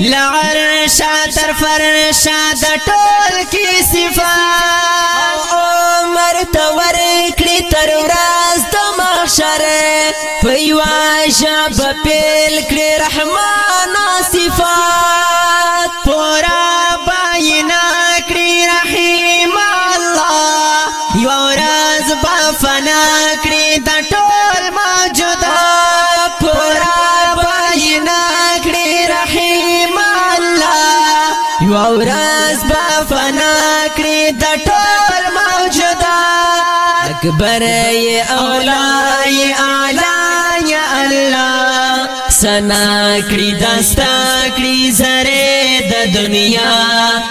لعرشا تر فرشا د ټول کی صفات عمر ته ورکړي تر ورځ د محشر په یواشه په پیل کړي رحمان صفات پورا باینا کړي رحیم الله یو راز با فنا کړی د ټول موجودات پورا باینا کړی رحیم الله یو راز با فنا کړی د ټول موجودات اکبر ای اولا ای اعلی یا الله سنا کړی دستا کړی زره د دنیا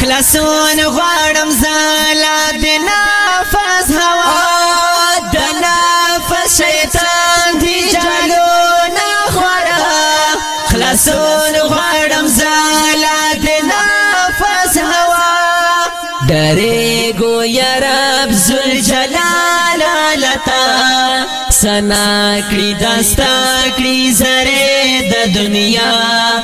خلاصون غواړم زالا د نفس هوا د نفس شیطان دی جالو نه خورا خلاصون غواړم زالا د نفس هوا درې ګو یا رب ذل جلال لتا سنا کړی داستا کړی زره د دنیا